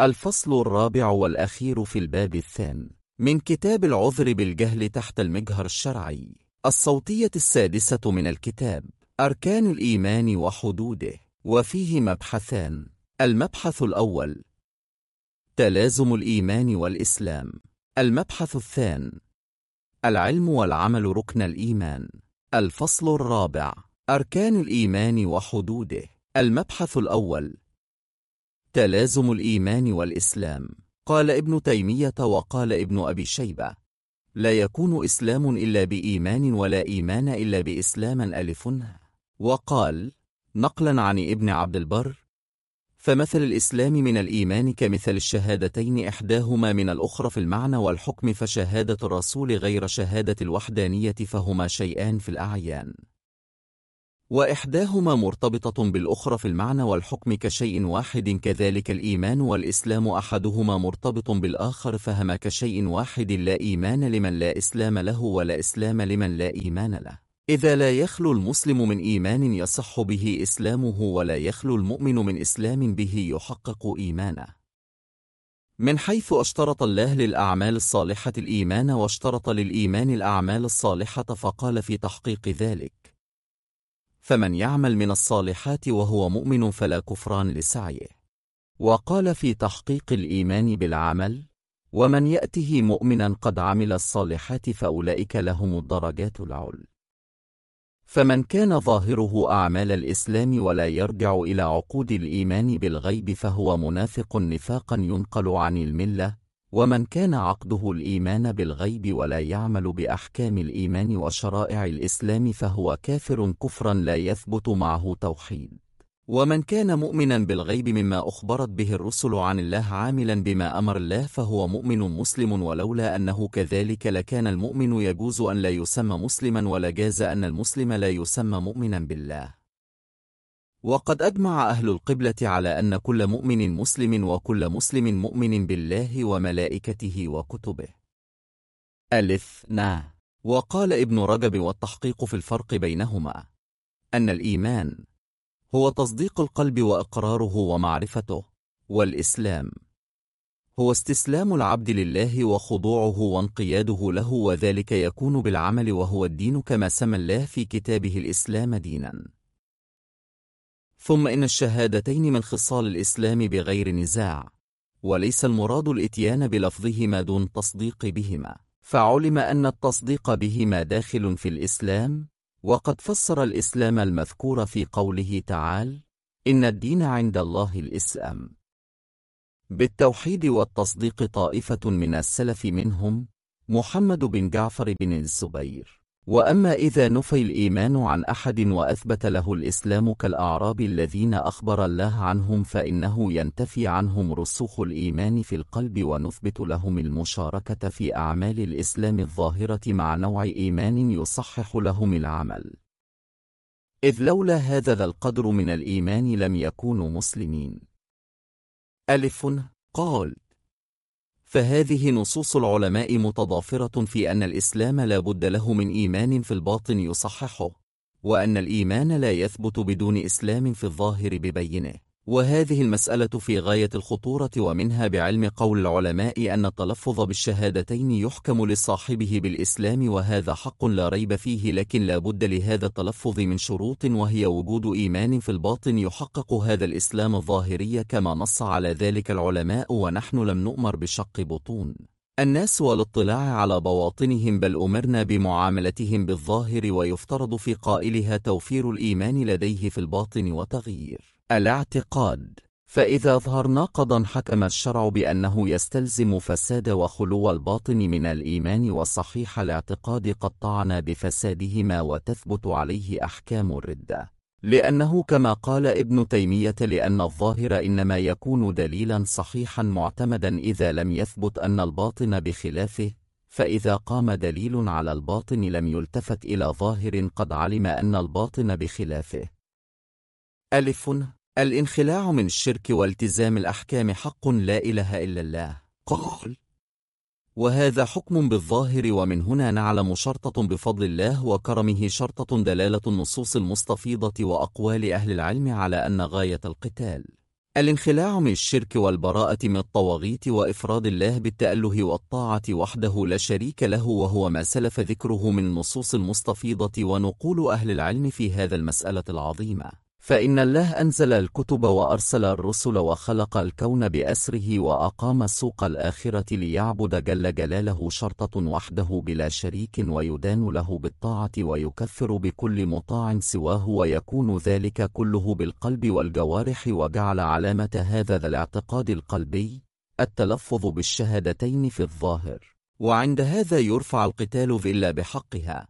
الفصل الرابع والأخير في الباب الثاني من كتاب العذر بالجهل تحت المجهر الشرعي. الصوتية السادسة من الكتاب. أركان الإيمان وحدوده. وفيه مبحثان. المبحث الأول. تلازم الإيمان والإسلام. المبحث الثاني العلم والعمل ركن الإيمان. الفصل الرابع. أركان الإيمان وحدوده. المبحث الأول. تلازم الإيمان والإسلام. قال ابن تيمية وقال ابن أبي شيبة لا يكون إسلام إلا بإيمان ولا إيمان إلا بإسلام ألف. وقال نقلا عن ابن عبد البر فمثل الإسلام من الإيمان كمثل الشهادتين إحداهما من الأخرى في المعنى والحكم فشهادة الرسول غير شهادة الوحدانية فهما شيئان في الأعيان. وإحداهما مرتبطة بالأخرى في المعنى والحكم كشيء واحد كذلك الإيمان والإسلام. أحدهما مرتبط بالآخر فهما كشيء واحد. لا إيمان لمن لا إسلام له ولا إسلام لمن لا إيمان له. إذا لا يخلو المسلم من إيمان يصح به إسلامه ولا يخلو المؤمن من إسلام به يحقق إيمانه. من حيث أشترط الله للأعمال الصالحة الإيمان واشترط للإيمان الأعمال الصالحة فقال في تحقيق ذلك فمن يعمل من الصالحات وهو مؤمن فلا كفران لسعيه. وقال في تحقيق الإيمان بالعمل ومن يأته مؤمنا قد عمل الصالحات فأولئك لهم الدرجات العل فمن كان ظاهره أعمال الإسلام ولا يرجع إلى عقود الإيمان بالغيب فهو منافق نفاقا ينقل عن الملة ومن كان عقده الإيمان بالغيب ولا يعمل بأحكام الإيمان وشرائع الإسلام فهو كافر كفرا لا يثبت معه توحيد. ومن كان مؤمنا بالغيب مما أخبرت به الرسل عن الله عاملا بما أمر الله فهو مؤمن مسلم ولولا أنه كذلك لكان المؤمن يجوز أن لا يسمى مسلما ولا جاز أن المسلم لا يسمى مؤمنا بالله. وقد أجمع أهل القبلة على أن كل مؤمن مسلم وكل مسلم مؤمن بالله وملائكته وكتبه. نا وقال ابن رجب والتحقيق في الفرق بينهما أن الإيمان هو تصديق القلب وإقراره ومعرفته والإسلام هو استسلام العبد لله وخضوعه وانقياده له وذلك يكون بالعمل وهو الدين كما سمى الله في كتابه الإسلام ديناً. ثم إن الشهادتين من خصال الإسلام بغير نزاع وليس المراد الإتيان بلفظهما دون تصديق بهما. فعلم أن التصديق بهما داخل في الإسلام وقد فسر الإسلام المذكور في قوله تعالى إن الدين عند الله الإسلام. بالتوحيد والتصديق طائفة من السلف منهم محمد بن جعفر بن الزبير. وأما إذا نفي الإيمان عن أحد وأثبت له الإسلام كالأعراب الذين أخبر الله عنهم فإنه ينتفي عنهم رسوخ الإيمان في القلب ونثبت لهم المشاركة في أعمال الإسلام الظاهرة مع نوع إيمان يصحح لهم العمل. إذ لولا هذا ذا القدر من الإيمان لم يكونوا مسلمين. ألف قال فهذه نصوص العلماء متضافرة في أن الإسلام لا بد له من إيمان في الباطن يصححه وأن الإيمان لا يثبت بدون إسلام في الظاهر ببينه. وهذه المسألة في غاية الخطورة ومنها بعلم قول العلماء أن التلفظ بالشهادتين يحكم لصاحبه بالإسلام وهذا حق لا ريب فيه لكن لا بد لهذا التلفظ من شروط وهي وجود إيمان في الباطن يحقق هذا الإسلام الظاهري كما نص على ذلك العلماء ونحن لم نؤمر بشق بطون. الناس والاطلاع على بواطنهم بل أمرنا بمعاملتهم بالظاهر ويفترض في قائلها توفير الإيمان لديه في الباطن وتغيير. الاعتقاد. فإذا ظهر ناقضا حكم الشرع بأنه يستلزم فساد وخلو الباطن من الإيمان وصحيح الاعتقاد قد طعن بفسادهما وتثبت عليه أحكام الردة. لأنه كما قال ابن تيمية لأن الظاهر إنما يكون دليلا صحيحا معتمدا إذا لم يثبت أن الباطن بخلافه فإذا قام دليل على الباطن لم يلتفت إلى ظاهر قد علم أن الباطن بخلافه. ألف. الانخلاع من الشرك والتزام الأحكام حق لا إله إلا الله. قال وهذا حكم بالظاهر ومن هنا نعلم شرطة بفضل الله وكرمه شرطة دلالة النصوص المستفيضة وأقوال أهل العلم على أن غاية القتال. الانخلاع من الشرك والبراءة من الطواغيت وإفراد الله بالتأله والطاعة وحده لا شريك له وهو ما سلف ذكره من النصوص المستفيضة ونقول أهل العلم في هذا المسألة العظيمة. فإن الله أنزل الكتب وأرسل الرسل وخلق الكون بأسره وأقام سوق الآخرة ليعبد جل جلاله شرطة وحده بلا شريك ويدان له بالطاعة ويكفر بكل مطاع سواه ويكون ذلك كله بالقلب والجوارح وجعل علامة هذا ذا الاعتقاد القلبي التلفظ بالشهادتين في الظاهر. وعند هذا يرفع القتال إلا بحقها.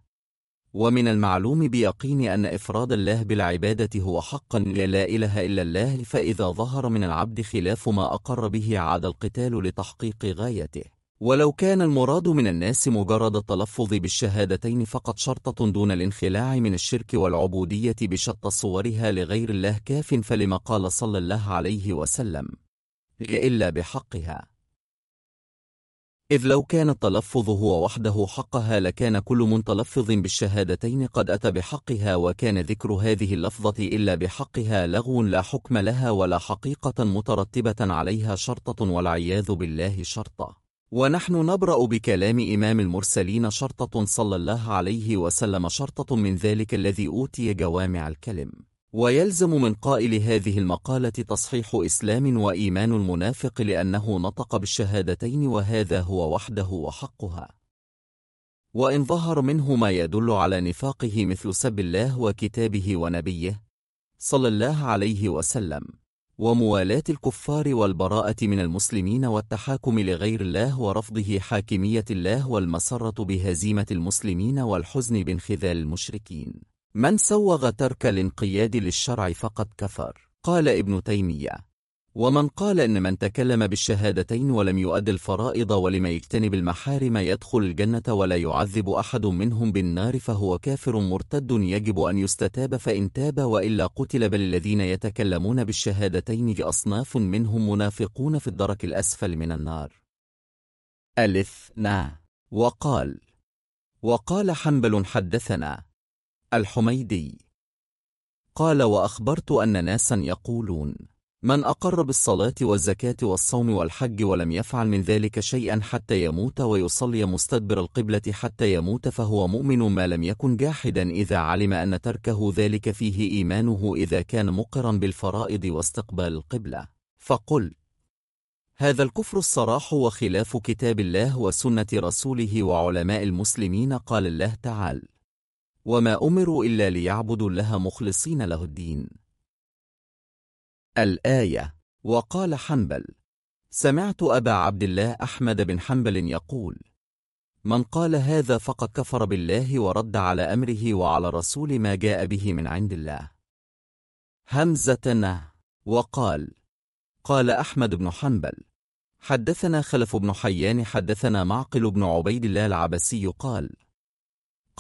ومن المعلوم بيقين أن إفراد الله بالعبادة هو حقا لا إله إلا الله فإذا ظهر من العبد خلاف ما أقر به عاد القتال لتحقيق غايته. ولو كان المراد من الناس مجرد التلفظ بالشهادتين فقط شرطة دون الانخلاع من الشرك والعبودية بشتى صورها لغير الله كاف فلما قال صلى الله عليه وسلم إلا بحقها. إذ لو كان التلفظ هو وحده حقها لكان كل متلفظ بالشهادتين قد أتى بحقها وكان ذكر هذه اللفظة إلا بحقها لغو لا حكم لها ولا حقيقة مترتبة عليها شرطة والعياذ بالله شرطة ونحن نبرأ بكلام إمام المرسلين شرطة صلى الله عليه وسلم شرطة من ذلك الذي أوتي جوامع الكلم. ويلزم من قائل هذه المقالة تصحيح إسلام وإيمان المنافق لأنه نطق بالشهادتين وهذا هو وحده وحقها. وإن ظهر منه ما يدل على نفاقه مثل سب الله وكتابه ونبيه صلى الله عليه وسلم وموالاة الكفار والبراءة من المسلمين والتحاكم لغير الله ورفضه حاكمية الله والمسرة بهزيمة المسلمين والحزن بانخذال المشركين. من سوغ ترك الانقياد للشرع فقد كفر. قال ابن تيمية. ومن قال إن من تكلم بالشهادتين ولم يؤد الفرائض ولم يجتنب المحارم يدخل الجنة ولا يعذب أحد منهم بالنار فهو كافر مرتد يجب أن يستتاب فإن تاب وإلا قتل بل الذين يتكلمون بالشهادتين أصناف منهم منافقون في الدرك الأسفل من النار. ألف نا. وقال. وقال حنبل حدثنا. الحميدي. قال وأخبرت أن ناسا يقولون من أقر بالصلاة والزكاة والصوم والحج ولم يفعل من ذلك شيئا حتى يموت ويصلي مستدبر القبلة حتى يموت فهو مؤمن ما لم يكن جاحدا إذا علم أن تركه ذلك فيه إيمانه إذا كان مقرا بالفرائض واستقبال القبلة. فقل هذا الكفر الصراح وخلاف كتاب الله وسنة رسوله وعلماء المسلمين. قال الله تعالى وما أمروا إلا ليعبدوا الله مخلصين له الدين. الآية وقال حنبل سمعت أبا عبد الله أحمد بن حنبل يقول من قال هذا فقد كفر بالله ورد على أمره وعلى رسول ما جاء به من عند الله. همزة وقال قال أحمد بن حنبل حدثنا خلف بن حيان حدثنا معقل بن عبيد الله العبسي قال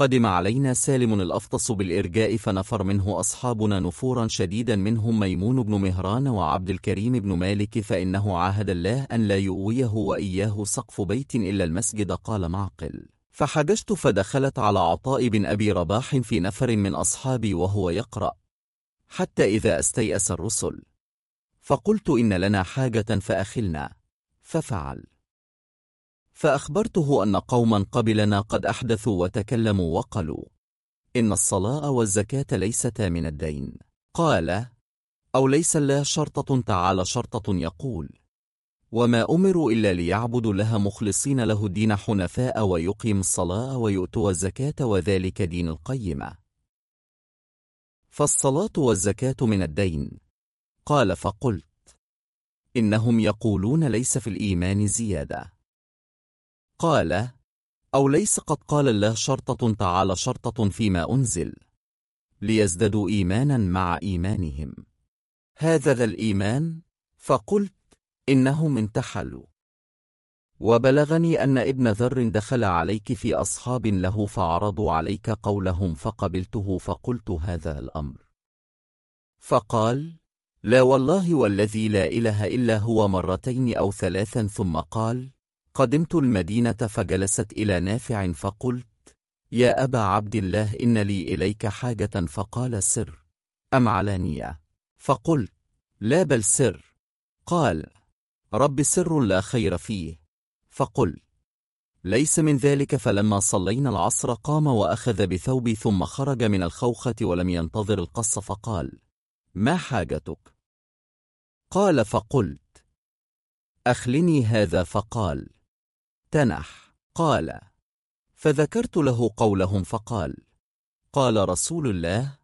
قدم علينا سالم الأفطس بالإرجاء فنفر منه أصحابنا نفورا شديدا منهم ميمون بن مهران وعبد الكريم بن مالك فإنه عاهد الله أن لا يؤويه وإياه سقف بيت إلا المسجد قال معقل. فحججت فدخلت على عطاء بن أبي رباح في نفر من أصحابي وهو يقرأ. حتى إذا استيأس الرسل. فقلت إن لنا حاجة فأخلنا. ففعل. فأخبرته أن قوما قبلنا قد أحدثوا وتكلموا وقالوا إن الصلاة والزكاة ليستا من الدين. قال أو ليس الله شرطة تعالى شرطة يقول وما أمروا إلا ليعبدوا لها مخلصين له الدين حنفاء ويقيم الصلاة ويؤتوا الزكاة وذلك دين القيمة. فالصلاة والزكاة من الدين. قال فقلت إنهم يقولون ليس في الإيمان زيادة. قال أو ليس قد قال الله شرطة تعالى شرطة فيما أنزل ليزدادوا إيمانا مع إيمانهم. هذا ذا الإيمان؟ فقلت إنهم انتحلوا. وبلغني أن ابن ذر دخل عليك في أصحاب له فعرضوا عليك قولهم فقبلته فقلت هذا الأمر. فقال لا والله والذي لا إله إلا هو مرتين أو ثلاثا ثم قال قدمت المدينة فجلست إلى نافع فقلت يا أبا عبد الله إن لي إليك حاجة. فقال سر. أم علانية؟ فقلت لا بل سر. قال رب سر لا خير فيه. فقل ليس من ذلك فلما صلينا العصر قام وأخذ بثوبي ثم خرج من الخوخة ولم ينتظر القص فقال ما حاجتك؟ قال فقلت أخلني هذا. فقال تنح. قال فذكرت له قولهم فقال قال رسول الله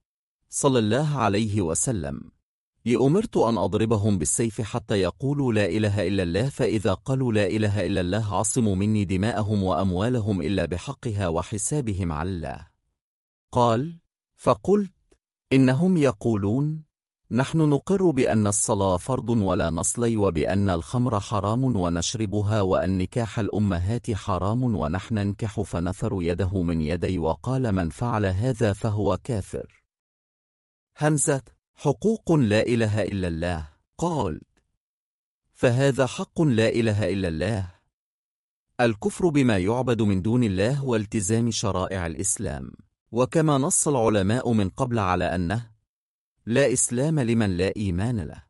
صلى الله عليه وسلم لأمرت أن أضربهم بالسيف حتى يقولوا لا إله إلا الله فإذا قالوا لا إله إلا الله عصموا مني دماءهم وأموالهم إلا بحقها وحسابهم على الله. قال فقلت إنهم يقولون نحن نقر بأن الصلاة فرض ولا نصلي وبأن الخمر حرام ونشربها وأن نكاح الأمهات حرام ونحن ننكح فنثر يده من يدي وقال من فعل هذا فهو كافر. همزة حقوق لا إله إلا الله. قال فهذا حق لا إله إلا الله. الكفر بما يعبد من دون الله والتزام شرائع الإسلام. وكما نص العلماء من قبل على أنه لا إسلام لمن لا إيمان له.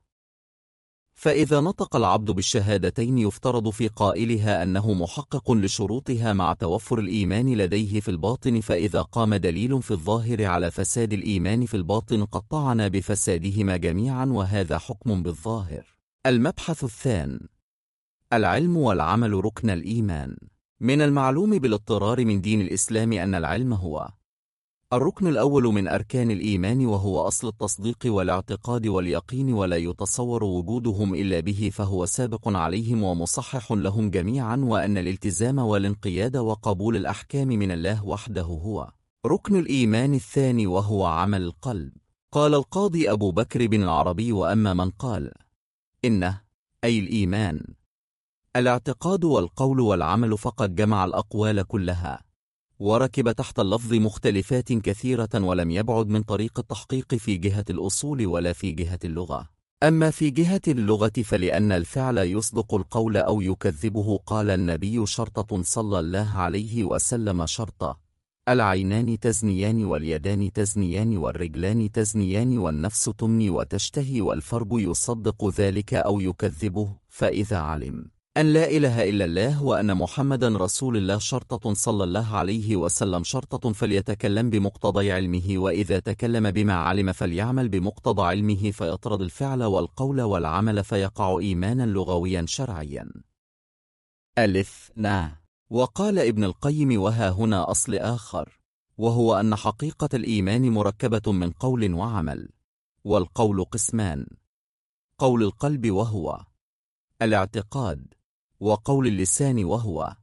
فإذا نطق العبد بالشهادتين يفترض في قائلها أنه محقق لشروطها مع توفر الإيمان لديه في الباطن فإذا قام دليل في الظاهر على فساد الإيمان في الباطن قطعنا بفسادهما جميعا وهذا حكم بالظاهر. المبحث الثاني العلم والعمل ركن الإيمان. من المعلوم بالاضطرار من دين الإسلام أن العلم هو الركن الأول من أركان الإيمان وهو أصل التصديق والاعتقاد واليقين ولا يتصور وجودهم إلا به فهو سابق عليهم ومصحح لهم جميعا وأن الالتزام والانقياد وقبول الأحكام من الله وحده هو ركن الإيمان الثاني وهو عمل القلب. قال القاضي أبو بكر بن العربي وأما من قال إنه أي الإيمان. الاعتقاد والقول والعمل فقد جمع الأقوال كلها. وركب تحت اللفظ مختلفات كثيرة ولم يبعد من طريق التحقيق في جهة الأصول ولا في جهة اللغة. أما في جهة اللغة فلأن الفعل يصدق القول أو يكذبه قال النبي شرطة صلى الله عليه وسلم شرطة. العينان تزنيان واليدان تزنيان والرجلان تزنيان والنفس تمني وتشتهي والفرج يصدق ذلك أو يكذبه فإذا علم أن لا إله إلا الله وأن محمدا رسول الله شرطة صلى الله عليه وسلم شرطة فليتكلم بمقتضى علمه وإذا تكلم بما علم فليعمل بمقتضى علمه فيطرد الفعل والقول والعمل فيقع إيمانا لغويا شرعيا. ألف نا. وقال ابن القيم وها هنا أصل آخر وهو أن حقيقة الإيمان مركبة من قول وعمل والقول قسمان قول القلب وهو الاعتقاد وقول اللسان وهو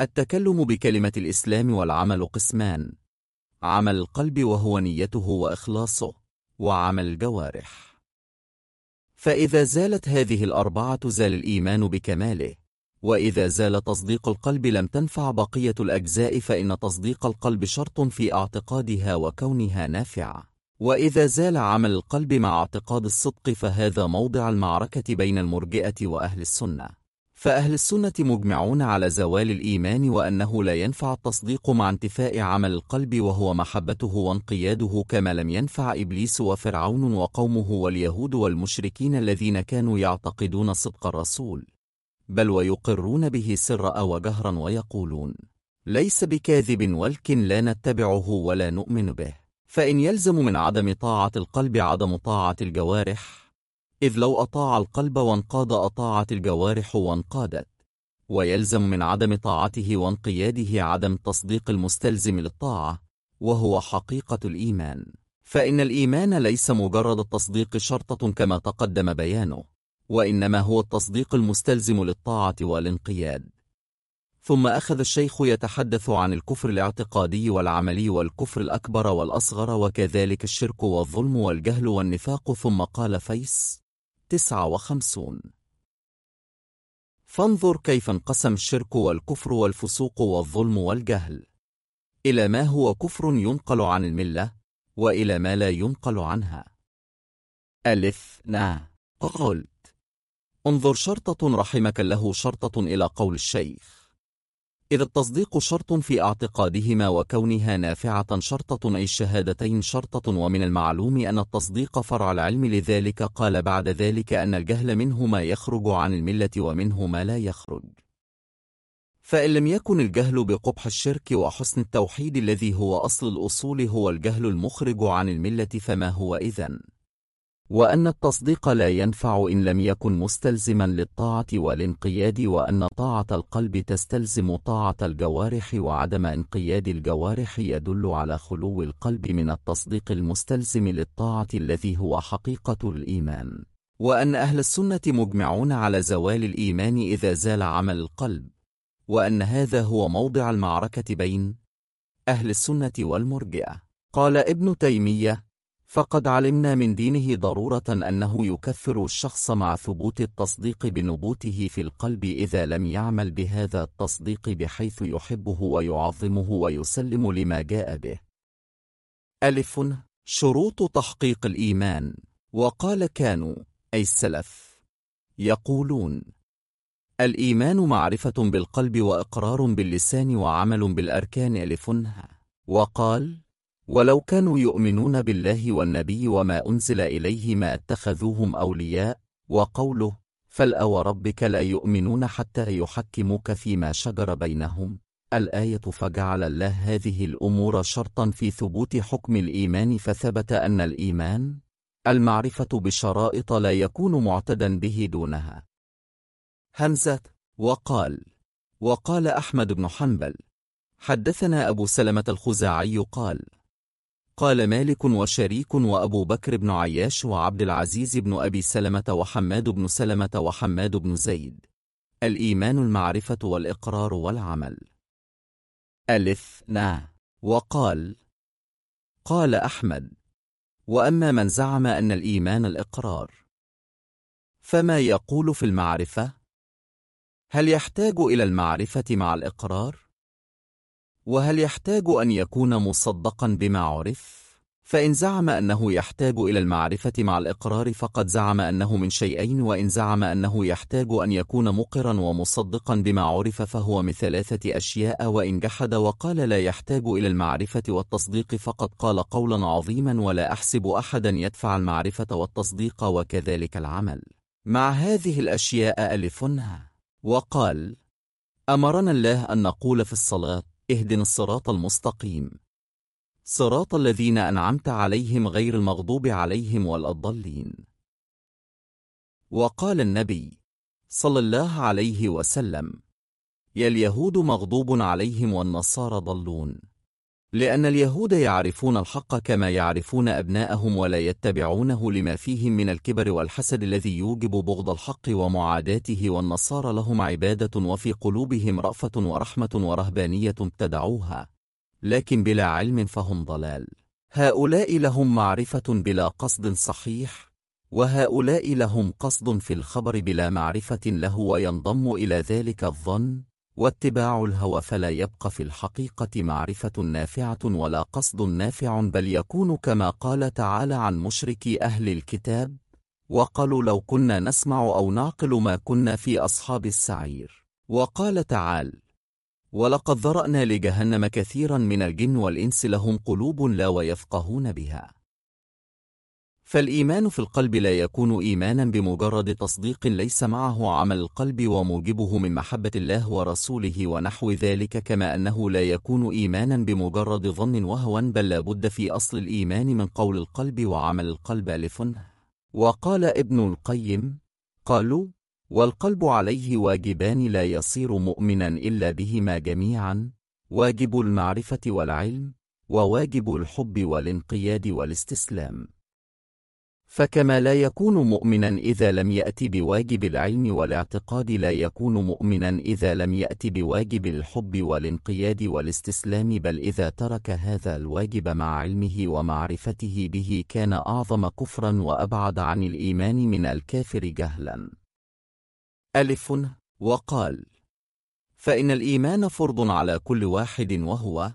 التكلم بكلمة الإسلام والعمل قسمان. عمل القلب وهو نيته وإخلاصه وعمل الجوارح فإذا زالت هذه الأربعة زال الإيمان بكماله وإذا زال تصديق القلب لم تنفع بقية الأجزاء فإن تصديق القلب شرط في اعتقادها وكونها نافعة. وإذا زال عمل القلب مع اعتقاد الصدق فهذا موضع المعركة بين المرجئة وأهل السنة. فأهل السنة مجمعون على زوال الإيمان وأنه لا ينفع التصديق مع انتفاء عمل القلب وهو محبته وانقياده كما لم ينفع إبليس وفرعون وقومه واليهود والمشركين الذين كانوا يعتقدون صدق الرسول. بل ويقرون به سرا وجهرا ويقولون ليس بكاذب ولكن لا نتبعه ولا نؤمن به. فإن يلزم من عدم طاعة القلب عدم طاعة الجوارح إذ لو أطاع القلب وانقاد أطاعت الجوارح وانقادت ويلزم من عدم طاعته وانقياده عدم تصديق المستلزم للطاعة وهو حقيقة الإيمان. فإن الإيمان ليس مجرد التصديق شرطة كما تقدم بيانه وإنما هو التصديق المستلزم للطاعة والانقياد. ثم أخذ الشيخ يتحدث عن الكفر الاعتقادي والعملي والكفر الأكبر والأصغر وكذلك الشرك والظلم والجهل والنفاق. ثم قال فيس تسعة وخمسون. فانظر كيف انقسم الشرك والكفر والفسوق والظلم والجهل. إلى ما هو كفر ينقل عن الملة وإلى ما لا ينقل عنها. ألف نا قلت. انظر شرطة رحمك له شرطة إلى قول الشيخ. إذ التصديق شرط في اعتقادهما وكونها نافعة شرطة أي الشهادتين شرطة ومن المعلوم أن التصديق فرع العلم. لذلك قال بعد ذلك أن الجهل منه ما يخرج عن الملة ومنه ما لا يخرج. فإن لم يكن الجهل بقبح الشرك وحسن التوحيد الذي هو أصل الأصول هو الجهل المخرج عن الملة فما هو إذن؟ وأن التصديق لا ينفع إن لم يكن مستلزما للطاعة والانقياد وأن طاعة القلب تستلزم طاعة الجوارح وعدم انقياد الجوارح يدل على خلو القلب من التصديق المستلزم للطاعة الذي هو حقيقة الإيمان. وأن أهل السنة مجمعون على زوال الإيمان إذا زال عمل القلب. وأن هذا هو موضع المعركة بين أهل السنة والمرجئة. قال ابن تيمية فقد علمنا من دينه ضرورة أنه يكثر الشخص مع ثبوت التصديق بنبوته في القلب إذا لم يعمل بهذا التصديق بحيث يحبه ويعظمه ويسلم لما جاء به. ألف شروط تحقيق الإيمان. وقال كانوا أي السلف يقولون الإيمان معرفة بالقلب وإقرار باللسان وعمل بالأركان. ألفنها وقال ولو كانوا يؤمنون بالله والنبي وما أنزل إليه ما اتخذوهم أولياء وقوله فالأو ربك لا يؤمنون حتى يحكموك فيما شجر بينهم. الآية فجعل الله هذه الأمور شرطا في ثبوت حكم الإيمان فثبت أن الإيمان المعرفة بشرائط لا يكون معتدا به دونها. همزة وقال وقال أحمد بن حنبل حدثنا أبو سلمة الخزاعي قال قال مالك وشريك وأبو بكر بن عياش وعبد العزيز بن أبي سلمة وحماد بن سلمة وحماد بن زيد الإيمان المعرفة والإقرار والعمل ألف نا وقال قال أحمد وأما من زعم أن الإيمان الإقرار فما يقول في المعرفة؟ هل يحتاج إلى المعرفة مع الإقرار؟ وهل يحتاج أن يكون مصدقا بما عرف؟ فإن زعم أنه يحتاج إلى المعرفة مع الإقرار فقد زعم أنه من شيئين وإن زعم أنه يحتاج أن يكون مقرا ومصدقا بما عرف فهو من ثلاثة أشياء وإن جحد وقال لا يحتاج إلى المعرفة والتصديق فقد قال قولا عظيما ولا أحسب أحدا يدفع المعرفة والتصديق وكذلك العمل مع هذه الأشياء ألفنها وقال أمرنا الله أن نقول في الصلاة اهدنا الصراط المستقيم. صراط الذين أنعمت عليهم غير المغضوب عليهم ولا الضالين. وقال النبي صلى الله عليه وسلم يا اليهود مغضوب عليهم والنصارى ضلون. لأن اليهود يعرفون الحق كما يعرفون أبناءهم ولا يتبعونه لما فيهم من الكبر والحسد الذي يوجب بغض الحق ومعاداته والنصارى لهم عبادة وفي قلوبهم رأفة ورحمة ورهبانية ابتدعوها. لكن بلا علم فهم ضلال. هؤلاء لهم معرفة بلا قصد صحيح وهؤلاء لهم قصد في الخبر بلا معرفة له وينضم إلى ذلك الظن. واتباع الهوى فلا يبقى في الحقيقة معرفة نافعة ولا قصد نافع بل يكون كما قال تعالى عن مشركي أهل الكتاب وقالوا لو كنا نسمع أو نعقل ما كنا في أصحاب السعير. وقال تعالى ولقد ذرأنا لجهنم كثيرا من الجن والإنس لهم قلوب لا ويفقهون بها. فالإيمان في القلب لا يكون إيمانا بمجرد تصديق ليس معه عمل القلب وموجبه من محبة الله ورسوله ونحو ذلك كما أنه لا يكون إيمانا بمجرد ظن وهوا بل لابد في أصل الإيمان من قول القلب وعمل القلب ألف. وقال ابن القيم قالوا والقلب عليه واجبان لا يصير مؤمنا إلا بهما جميعا واجب المعرفة والعلم وواجب الحب والانقياد والاستسلام. فكما لا يكون مؤمنا إذا لم يأتي بواجب العلم والاعتقاد لا يكون مؤمنا إذا لم يأتي بواجب الحب والانقياد والاستسلام بل إذا ترك هذا الواجب مع علمه ومعرفته به كان أعظم كفرا وأبعد عن الإيمان من الكافر جهلا. ألف وقال فإن الإيمان فرض على كل واحد وهو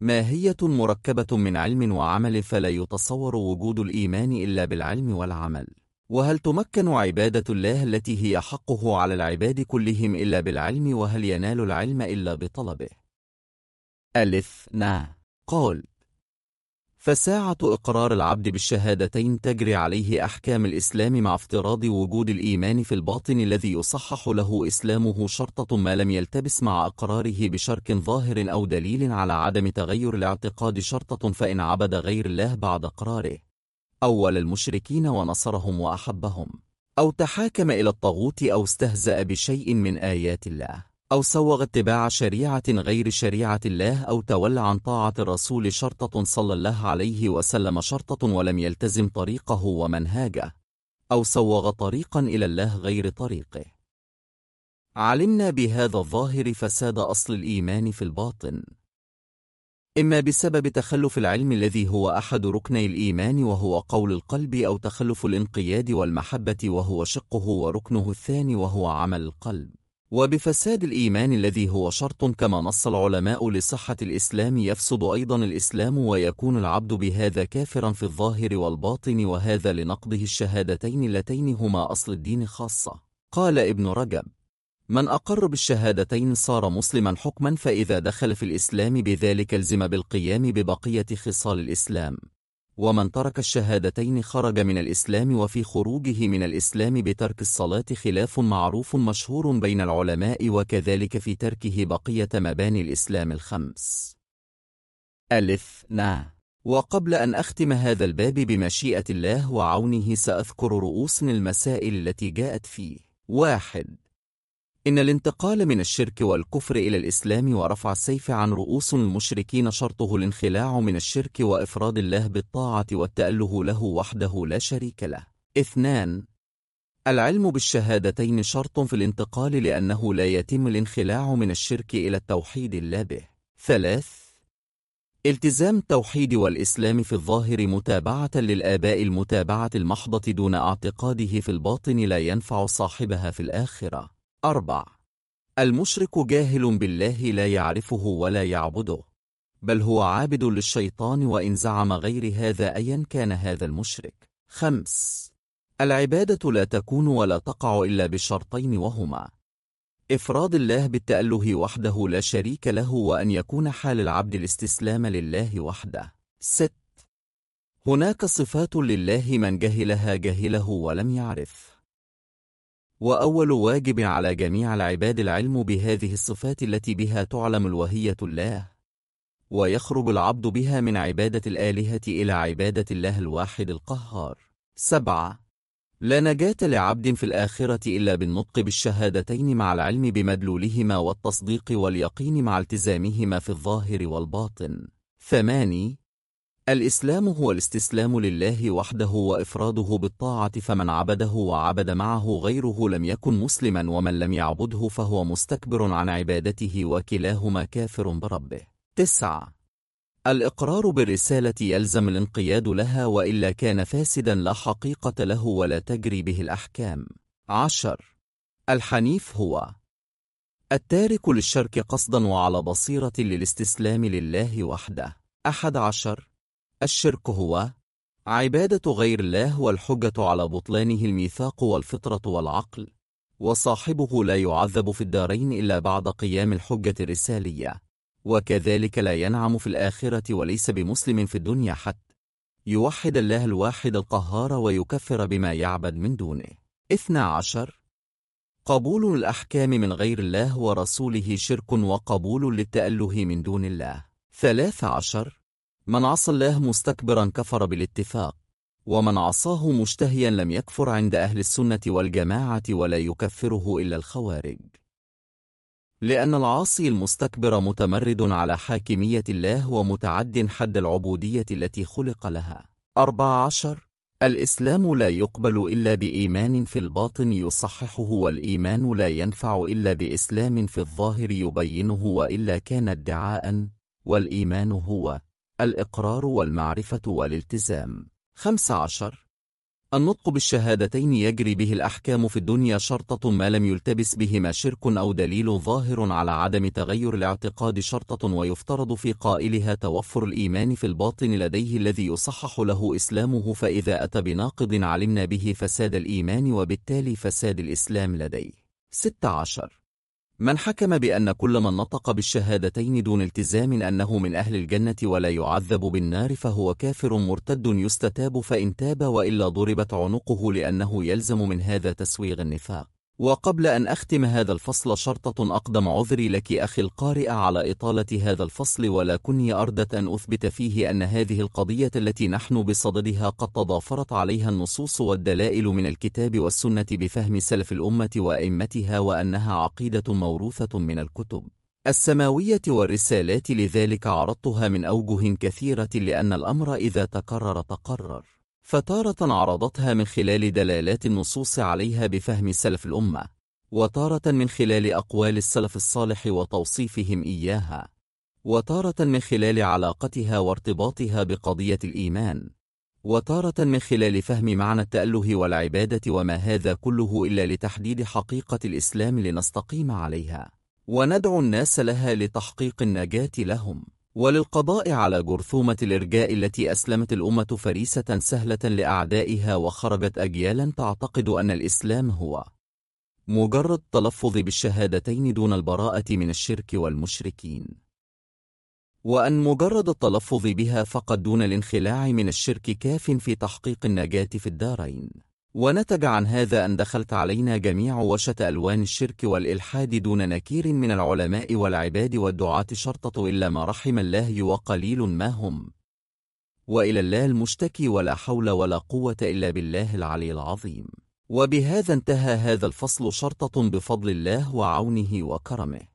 ماهية مركبة من علم وعمل فلا يتصور وجود الإيمان إلا بالعلم والعمل. وهل تمكن عبادة الله التي هي حقه على العباد كلهم إلا بالعلم؟ وهل ينال العلم إلا بطلبه؟ ألف نا. قال فساعة إقرار العبد بالشهادتين تجري عليه أحكام الإسلام مع افتراض وجود الإيمان في الباطن الذي يصحح له إسلامه شرطة ما لم يلتبس مع إقراره بشرك ظاهر أو دليل على عدم تغير الاعتقاد شرطة فإن عبد غير الله بعد إقراره أول المشركين ونصرهم وأحبهم. أو تحاكم إلى الطاغوت أو استهزأ بشيء من آيات الله. أو سوغ اتباع شريعة غير شريعة الله أو تولى عن طاعة الرسول شرطة صلى الله عليه وسلم شرطة ولم يلتزم طريقه ومنهاجه. أو سوغ طريقا إلى الله غير طريقه. علمنا بهذا الظاهر فساد أصل الإيمان في الباطن. إما بسبب تخلف العلم الذي هو أحد ركني الإيمان وهو قول القلب أو تخلف الانقياد والمحبة وهو شقه وركنه الثاني وهو عمل القلب. وبفساد الإيمان الذي هو شرط كما نص العلماء لصحة الإسلام يفسد أيضا الإسلام ويكون العبد بهذا كافرا في الظاهر والباطن وهذا لنقضه الشهادتين اللتين هما أصل الدين خاصة. قال ابن رجب من أقر بالشهادتين صار مسلما حكما فإذا دخل في الإسلام بذلك الزم بالقيام ببقية خصال الإسلام. ومن ترك الشهادتين خرج من الإسلام وفي خروجه من الإسلام بترك الصلاة خلاف معروف مشهور بين العلماء وكذلك في تركه بقية مباني الإسلام الخمس. ألف نا وقبل أن أختم هذا الباب بمشيئة الله وعونه سأذكر رؤوس المسائل التي جاءت فيه. واحد. إن الانتقال من الشرك والكفر إلى الإسلام ورفع السيف عن رؤوس المشركين شرطه الانخلاع من الشرك وإفراد الله بالطاعة والتأله له وحده لا شريك له. اثنان العلم بالشهادتين شرط في الانتقال لأنه لا يتم الانخلاع من الشرك إلى التوحيد الله به. ثلاث التزام التوحيد والإسلام في الظاهر متابعة للآباء المتابعة المحضة دون اعتقاده في الباطن لا ينفع صاحبها في الآخرة. أربع. المشرك جاهل بالله لا يعرفه ولا يعبده. بل هو عابد للشيطان وإن زعم غير هذا أيا كان هذا المشرك. خمس. العبادة لا تكون ولا تقع إلا بشرطين وهما. إفراد الله بالتأله وحده لا شريك له وأن يكون حال العبد الاستسلام لله وحده. ست. هناك صفات لله من جهلها جهله ولم يعرف. وأول واجب على جميع العباد العلم بهذه الصفات التي بها تعلم الوهية الله. ويخرج العبد بها من عبادة الآلهة إلى عبادة الله الواحد القهار. سبعة. لا نجاة لعبد في الآخرة إلا بالنطق بالشهادتين مع العلم بمدلولهما والتصديق واليقين مع التزامهما في الظاهر والباطن. ثماني الإسلام هو الاستسلام لله وحده وإفراده بالطاعة فمن عبده وعبد معه غيره لم يكن مسلما ومن لم يعبده فهو مستكبر عن عبادته وكلاهما كافر بربه. تسعة. الإقرار بالرسالة يلزم الانقياد لها وإلا كان فاسدا لا حقيقة له ولا تجري به الأحكام. عشر. الحنيف هو التارك للشرك قصدا وعلى بصيرة للاستسلام لله وحده. أحد عشر. الشرك هو عبادة غير الله والحجة على بطلانه الميثاق والفطرة والعقل وصاحبه لا يعذب في الدارين إلا بعد قيام الحجة الرسالية وكذلك لا ينعم في الآخرة وليس بمسلم في الدنيا حتى يوحد الله الواحد القهار ويكفر بما يعبد من دونه. اثنى عشر. قبول الأحكام من غير الله ورسوله شرك وقبول للتأله من دون الله. ثلاث عشر. من عصى الله مستكبرا كفر بالاتفاق ومن عصاه مشتهيا لم يكفر عند أهل السنة والجماعة ولا يكفره إلا الخوارج. لأن العاصي المستكبر متمرد على حاكمية الله ومتعد حد العبودية التي خلق لها. أربع عشر. الإسلام لا يقبل إلا بإيمان في الباطن يصححه والإيمان لا ينفع إلا بإسلام في الظاهر يبينه وإلا كان ادعاء والإيمان هو الإقرار والمعرفة والالتزام. خمس عشر. النطق بالشهادتين يجري به الأحكام في الدنيا شرطة ما لم يلتبس بهما شرك أو دليل ظاهر على عدم تغير الاعتقاد شرطة ويفترض في قائلها توفر الإيمان في الباطن لديه الذي يصحح له إسلامه فإذا أتى بناقض علمنا به فساد الإيمان وبالتالي فساد الإسلام لديه. 16 من حكم بأن كل من نطق بالشهادتين دون التزام أنه من أهل الجنة ولا يعذب بالنار فهو كافر مرتد يستتاب فإن تاب وإلا ضربت عنقه لأنه يلزم من هذا تسويغ النفاق. وقبل أن أختم هذا الفصل شرطة أقدم عذري لك أخي القارئ على إطالة هذا الفصل ولا كني أردت أن أثبت فيه أن هذه القضية التي نحن بصددها قد تضافرت عليها النصوص والدلائل من الكتاب والسنة بفهم سلف الأمة وأئمتها وأنها عقيدة موروثة من الكتب. السماوية والرسالات لذلك عرضتها من أوجه كثيرة لأن الأمر إذا تكرر تقرر. فتارة عرضتها من خلال دلالات النصوص عليها بفهم سلف الأمة وتارة من خلال أقوال السلف الصالح وتوصيفهم إياها وتارة من خلال علاقتها وارتباطها بقضية الإيمان وتارة من خلال فهم معنى التأله والعبادة وما هذا كله إلا لتحديد حقيقة الإسلام لنستقيم عليها وندعو الناس لها لتحقيق النجاة لهم. وللقضاء على جرثومة الإرجاء التي أسلمت الأمة فريسة سهلة لأعدائها وخرجت أجيالا تعتقد أن الإسلام هو مجرد تلفظ بالشهادتين دون البراءة من الشرك والمشركين. وأن مجرد التلفظ بها فقط دون الانخلاع من الشرك كاف في تحقيق النجاة في الدارين. ونتج عن هذا أن دخلت علينا جميع وشة ألوان الشرك والإلحاد دون نكير من العلماء والعباد والدعاة شرطة إلا ما رحم الله وقليل ما هم. وإلى الله المشتكي ولا حول ولا قوة إلا بالله العلي العظيم. وبهذا انتهى هذا الفصل شرطة بفضل الله وعونه وكرمه.